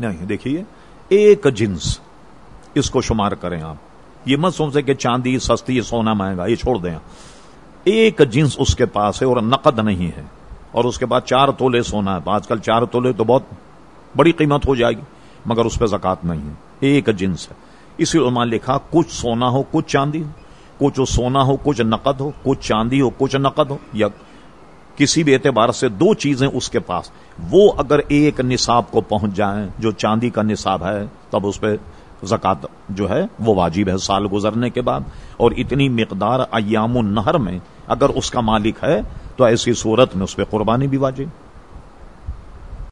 نہیں، دیکھیے، ایک جنس، اس کو شمار کریں آپ۔ یہ مت سوچے کہ چاندی، سستی، سونا مہنگا، یہ چھوڑ دیں ایک جنس اس کے پاس ہے اور نقد نہیں ہے۔ اور اس کے بعد چار تولے سونا ہے۔ آج کل چار تولے تو بہت بڑی قیمت ہو جائے گی، مگر اس پہ زکات نہیں ہے۔ ایک جنس ہے۔ اسی علماء لکھا، کچھ سونا ہو، کچھ چاندی ہو۔ کچھ سونا ہو، کچھ نقد ہو۔ کچھ چاندی ہو، کچھ نقد ہو۔ یا کسی بھی اعتبار سے دو چیزیں اس کے پاس۔ وہ اگر ایک نصاب کو پہنچ جائیں، جو چاندی کا نصاب ہے، تب اس پہ زکات جو ہے، وہ واجب ہے سال گزرنے کے بعد۔ اور اتنی مقدار ایام النہر میں اگر اس کا مالک ہے، تو ایسی صورت میں اس پہ قربانی بھی واجب۔